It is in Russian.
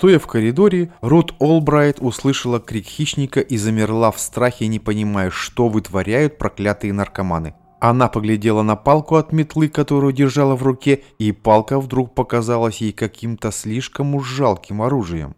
Стоя в коридоре, Рут Олбрайт услышала крик хищника и замерла в страхе, не понимая, что вытворяют проклятые наркоманы. Она поглядела на палку от метлы, которую держала в руке, и палка вдруг показалась ей каким-то слишком уж жалким оружием.